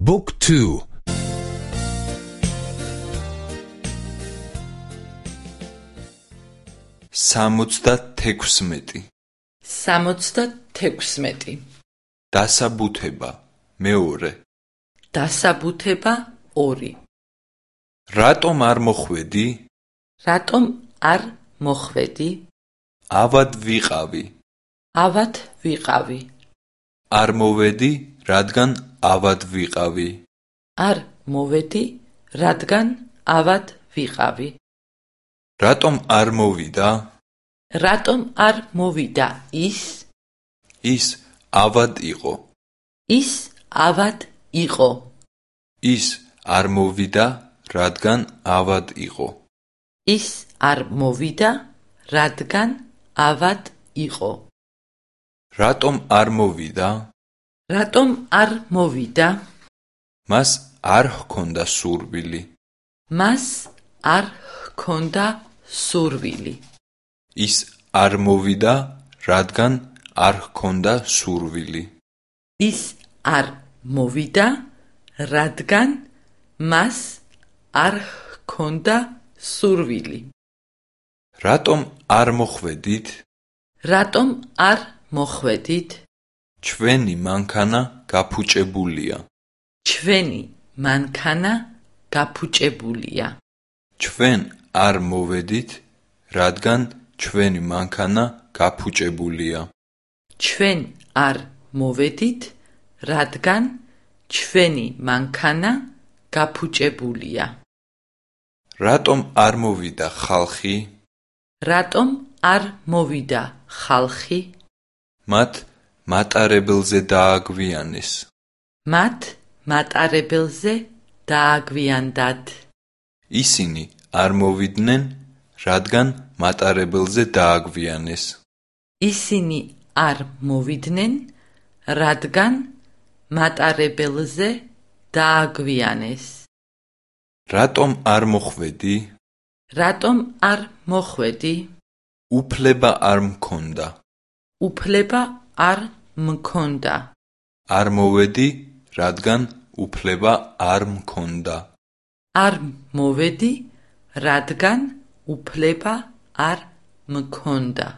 Book 2 66 66 დასაბუთება მეორე. დასაბუთება 2 რატომ არ მოხვედი? რატომ არ მოხვედი? ავად ვიყავი. ავად ვიყავი. არ მოვედი რადგან ავად ვიყავი. არ მოვედი რადგან ავად ვიყავი. რატომ არ მოვიდა? რატომ არ მოვიდა ის? ის ავად იყო. ის ავად იყო. ის არ მოვიდა რადგან ავად იყო. ის არ მოვიდა რადგან ავად იყო. რატომ არ მოვიდა რატომ არ მოვიდა? მას არ ჰქონდა სურვილი. მას არ ჰქონდა სურვილი. ის არ მოვიდა რადგან არ ჰქონდა სურვილი. ის არ მოვიდა რადგან მას არ ჰქონდა სურვილი. რატომ არ მოხვედით? რატომ არ მოხვედით ჩვენი მანქანა გაფუჭებულია. ჩვენი მანქანა გაფუჭებულია. ჩვენ არ მოვედით რადგან ჩვენი მანქანა გაფუჭებულია. ჩვენ არ მოვედით რადგან ჩვენი მანქანა გაფუჭებულია. რატომ არ მოვიდა ხალხი? რატომ არ მოვიდა ხალხი? მათ მატარებელზე დააგვიანეს. მათ მატარებელზე დააგვიანდათ. ისინი არ მოვიდნენ რადგან მატარებელზე დააგვიანეს. ისინი არ მოვიდნენ რადგან მატარებელზე დააგვიანეს. რატომ არ მოხვედი? რატომ არ მოხვედი? უფლება არ მქონდა. უფლება არ მქონდა. არ მოვედი რადგან უფლება არ მქონდა. არ მოვედი რადგან უფლება არ მქონდა